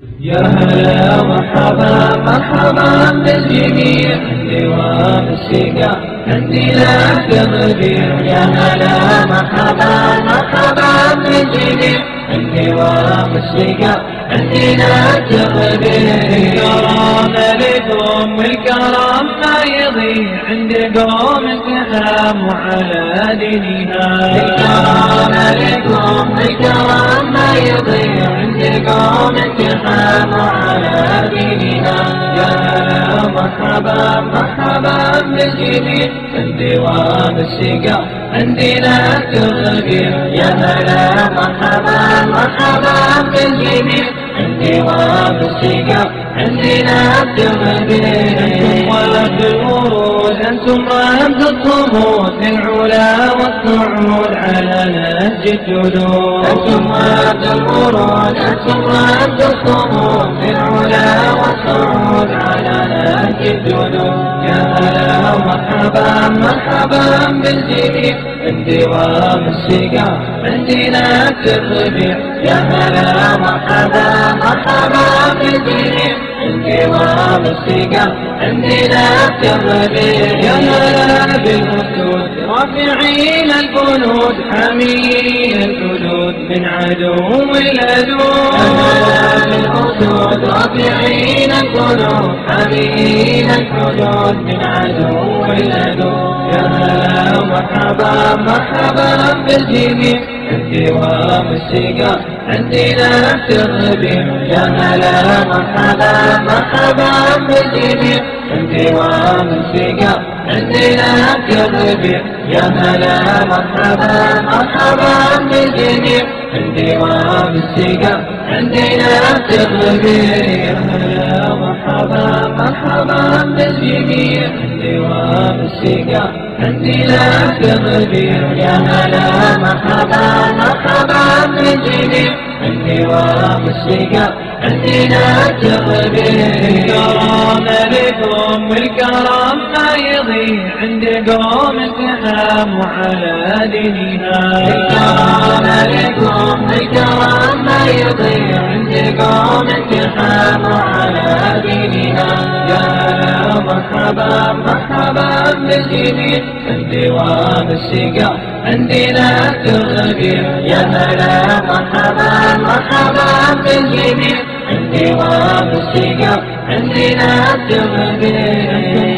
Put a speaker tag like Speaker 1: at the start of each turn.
Speaker 1: يا هلا مرحبا مرحبا بالجميع دوام الشقا عندي لا تغبير يا هلا مرحبا مرحبا بالجميع دوام الشقا عندنا تغبير الكرام لكم والكرم ما يضيع عند قوم التحام وعلى دينها الكرام لكم مرحبا مرحبا بالجميع الدوام الشقا عندنا تغبير يا هلا مرحبا مرحبا بالجميع الدوام الشقا عندنا تغبير أنتم ولد الورود أنتم رمز الصمود نهج الجلود أنتم رمز الورود أنتم رمز الصمود للعلا والصعود على نهج الجلود يا هلا مرحبا مرحبا بالجميع الدوام الشقا عندنا تغبير يا هلا مرحبا مرحبا بالجميع الدوام الشقا عندنا تغبير يا بالأسود رافعين البنود حامين الجلود من عدو الأدود بالأسود رافعين البنود حامين الحدود من عدو الأدود يا مرحبا مرحبا بالجميع الدوام الشقا عندنا تغبير يا هلا مرحبا مرحبا بالجميع الدوام الشقا عندنا تغبير يا هلا مرحبا مرحبا بالجميع الدوام الشقا عندنا تغبير يا هلا مرحبا مرحبا بالجميع الشقا عندنا تغبير يا هلا مرحبا مرحبا بالجميع الدوام الشقا عندنا تغبير الكرام لكم والكرم ما يضيع عند قوم التحام وعلى دينها الكرام لكم والكرم ما يضيع. مرحبا مرحبا بالجميع الدوام الشقا عندنا تغبير يا هلا مرحبا مرحبا بالجميع الدوام الشقا عندنا تغبير